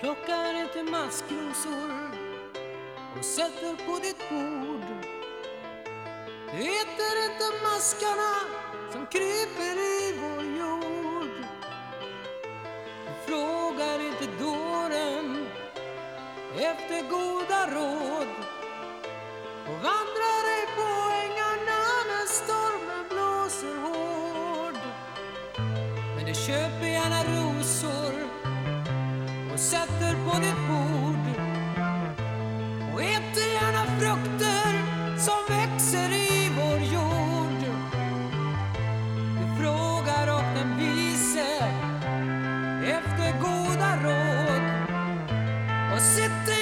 plockar inte maskrosor och sätter på ditt bord. Du äter inte maskarna som kryper i vår jord. Du frågar inte dåren efter goda råd och vandrar ej på ängarna när stormen blåser hård. Men du köper gärna rosor och sätter på ditt bord och äter gärna frukter som växer i vår jord. Du frågar och den vise efter goda råd och sitter